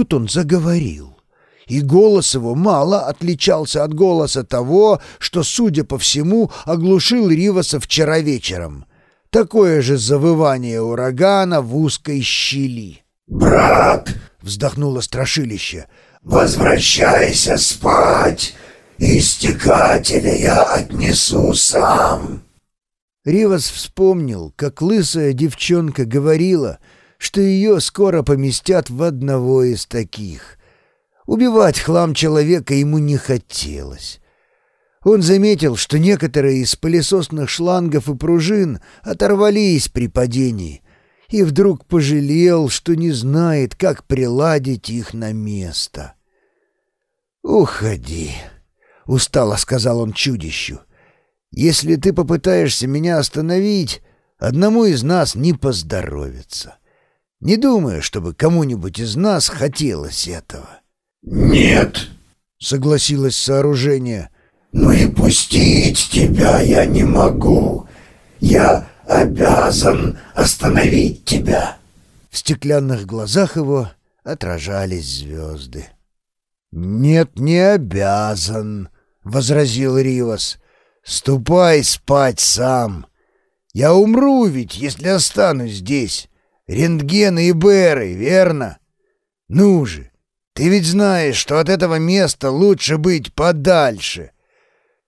тут он заговорил. И голос его мало отличался от голоса того, что, судя по всему, оглушил Риваса вчера вечером. Такое же завывание урагана в узкой щели. «Брат!» — вздохнуло страшилище. «Возвращайся спать! Истекателя я отнесу сам!» Ривас вспомнил, как лысая девчонка говорила, что ее скоро поместят в одного из таких. Убивать хлам человека ему не хотелось. Он заметил, что некоторые из пылесосных шлангов и пружин оторвались при падении, и вдруг пожалел, что не знает, как приладить их на место. «Уходи», — устало сказал он чудищу. «Если ты попытаешься меня остановить, одному из нас не поздоровится. Не думаю, чтобы кому-нибудь из нас хотелось этого». «Нет», — согласилось сооружение, — «Но и пустить тебя я не могу. Я обязан остановить тебя». В стеклянных глазах его отражались звезды. «Нет, не обязан», — возразил Ривас. «Ступай спать сам. Я умру ведь, если останусь здесь. Рентгены и Беры, верно? Ну же, ты ведь знаешь, что от этого места лучше быть подальше».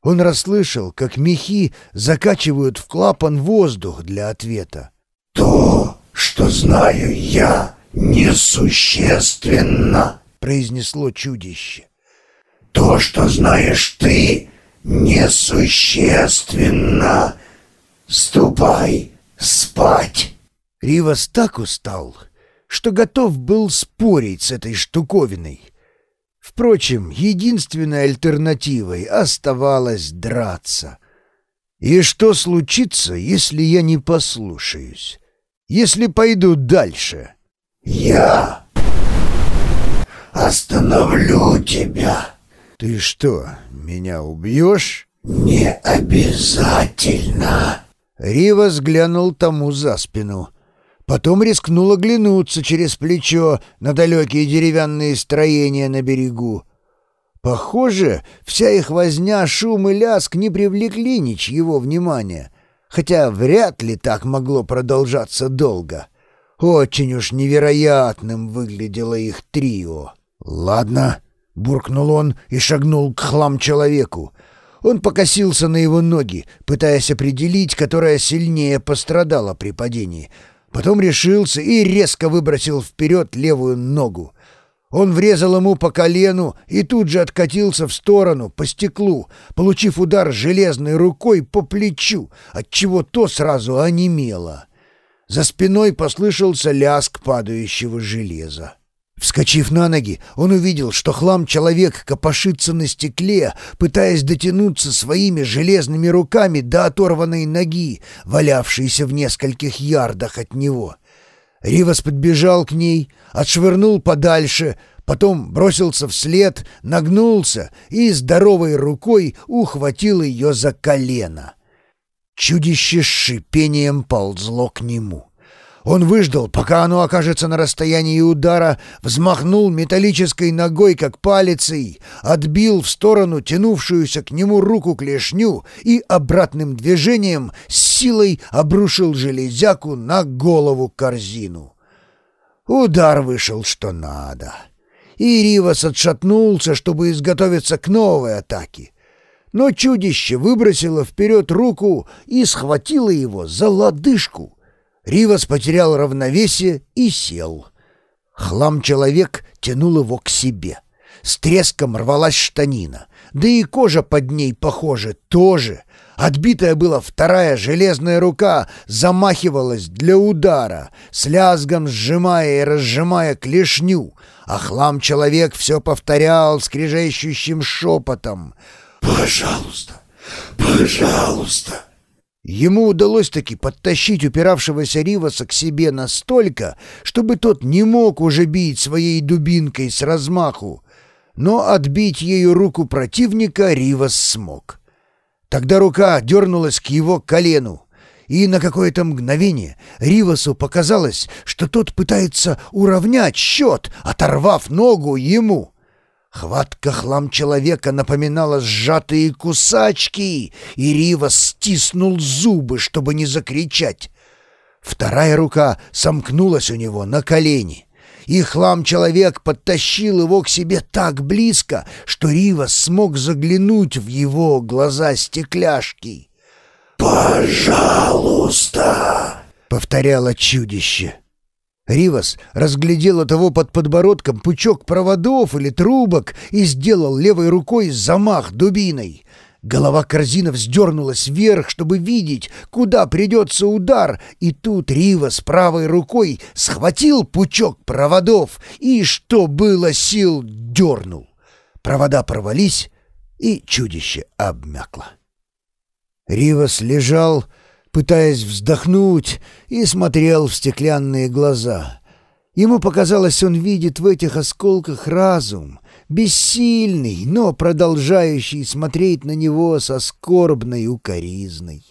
Он расслышал, как мехи закачивают в клапан воздух для ответа. «То, что знаю я, несущественно», — произнесло чудище. «То, что знаешь ты, несущественно. Ступай спать». Ривас так устал, что готов был спорить с этой штуковиной. Впрочем, единственной альтернативой оставалось драться. И что случится, если я не послушаюсь? Если пойду дальше? «Я остановлю тебя». «Ты что, меня убьешь?» «Не обязательно». Рива взглянул тому за спину — Потом рискнул оглянуться через плечо на далекие деревянные строения на берегу. Похоже, вся их возня, шум и ляск не привлекли ничьего внимания, хотя вряд ли так могло продолжаться долго. Очень уж невероятным выглядело их трио. «Ладно», — буркнул он и шагнул к хлам-человеку. Он покосился на его ноги, пытаясь определить, которая сильнее пострадала при падении — Потом решился и резко выбросил вперед левую ногу. Он врезал ему по колену и тут же откатился в сторону, по стеклу, получив удар железной рукой по плечу, отчего то сразу онемело. За спиной послышался лязг падающего железа. Вскочив на ноги, он увидел, что хлам-человек копошится на стекле, пытаясь дотянуться своими железными руками до оторванной ноги, валявшейся в нескольких ярдах от него. Ривас подбежал к ней, отшвырнул подальше, потом бросился вслед, нагнулся и здоровой рукой ухватил ее за колено. Чудище с шипением ползло к нему. Он выждал, пока оно окажется на расстоянии удара, взмахнул металлической ногой, как палицей, отбил в сторону тянувшуюся к нему руку клешню и обратным движением с силой обрушил железяку на голову корзину. Удар вышел что надо. И Ривас отшатнулся, чтобы изготовиться к новой атаке. Но чудище выбросило вперед руку и схватило его за лодыжку — Ривас потерял равновесие и сел. Хлам-человек тянул его к себе. С треском рвалась штанина. Да и кожа под ней, похоже, тоже. Отбитая была вторая железная рука, замахивалась для удара, с лязгом сжимая и разжимая клешню, а хлам-человек все повторял скрежещущим шепотом. «Пожалуйста, пожалуйста!» Ему удалось таки подтащить упиравшегося Риваса к себе настолько, чтобы тот не мог уже бить своей дубинкой с размаху, но отбить ею руку противника Ривас смог. Тогда рука дернулась к его колену, и на какое-то мгновение Ривасу показалось, что тот пытается уравнять счет, оторвав ногу ему. Хватка хлам человека напоминала сжатые кусачки, и Ривас стиснул зубы, чтобы не закричать. Вторая рука сомкнулась у него на колени, и хлам-человек подтащил его к себе так близко, что Ривас смог заглянуть в его глаза стекляшки. «Пожалуйста!» — повторяло чудище. Ривас разглядел у того под подбородком пучок проводов или трубок и сделал левой рукой замах дубиной. Голова корзина вздернулась вверх, чтобы видеть, куда придется удар, и тут Ривас правой рукой схватил пучок проводов и, что было сил, дернул. Провода порвались, и чудище обмякло. Ривас лежал, пытаясь вздохнуть, и смотрел в стеклянные глаза. Ему показалось, он видит в этих осколках разум, бессильный, но продолжающий смотреть на него со скорбной укоризной.